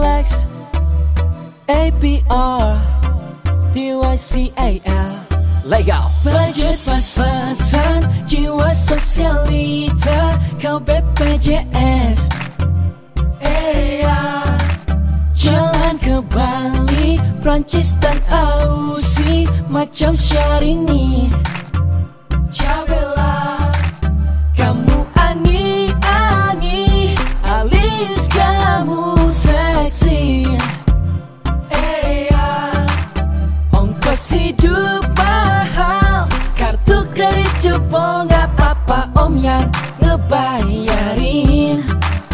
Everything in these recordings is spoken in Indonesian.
Lex APR DYCAL Legal Budget pas-pasan. Jiwa sosialita. Kau BPJS Eya Jalan ke Bali. Prancis dan Aussie. Macam Syahrini Ongkos hidup mahal. Kartu kredit jebol Gak apa-apa om yang ngebayarin.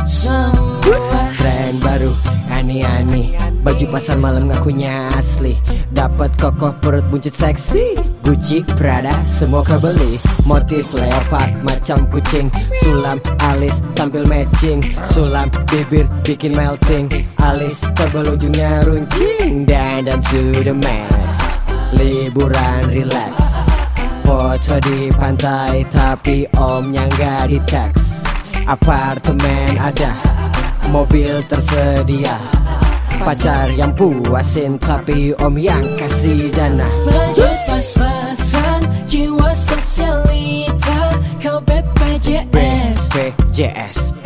Semua. Tren baru aneh-aneh Baju pasar malam ngakunya asli. Dapat kokoh perut buncit seksi. Gucci, Prada, semua kebeli. Motif leopard macam kucing. Sulam, alis, tampil matching. Sulam, bibir, bikin melting. Alis, tebal ujungnya runcing. Dan dan sudah mes Liburan relax. Foto di pantai tapi omnya nggak di teks. Apartemen ada Mobil tersedia. Pacar yang puasin Tapi om yang kasih dana. Budget pas-pasan Jiwa sosialita. Kau BPJS BPJS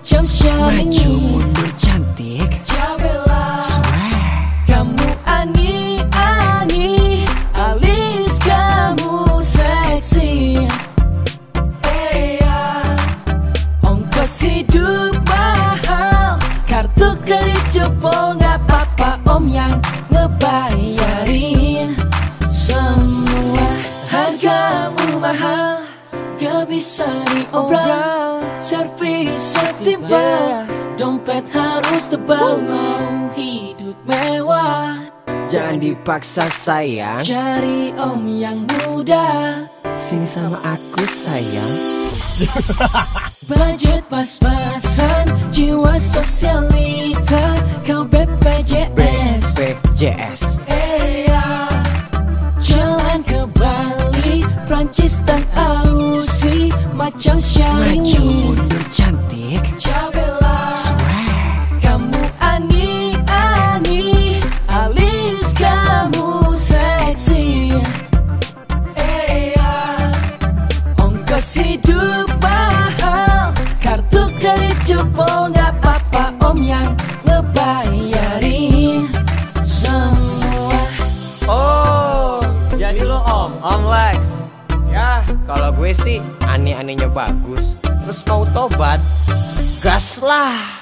Macam Maju Syahrini mundur cantik. Jabela. Swag Kamu ani-ani Alis kamu seksi. Eya Ongkos hidup mahal Kartu kredit jebol bisa diobral Servis setimpal Dompet harus tebal Mau hidup mewah. Jangan dipaksa sayang. Cari om yang muda. Sini sama aku sayang. Budget pas-pasan Jiwa sosialita. Kau BPJS BPJS Eya Jalan ke Bali Prancis dan Macam Maju Syahrini mundur cantik. Jabela. Swag Kamu ani-ani Alis kamu seksi. Eya Ongkos hidup mahal. Kartu kredit jebol Gak apa-apa om yang ngebayarin Semua. Oh, jadi lo om, om Lex Ya, kalau gue sih aneh-anehnya bagus. Terus mau tobat, gas lah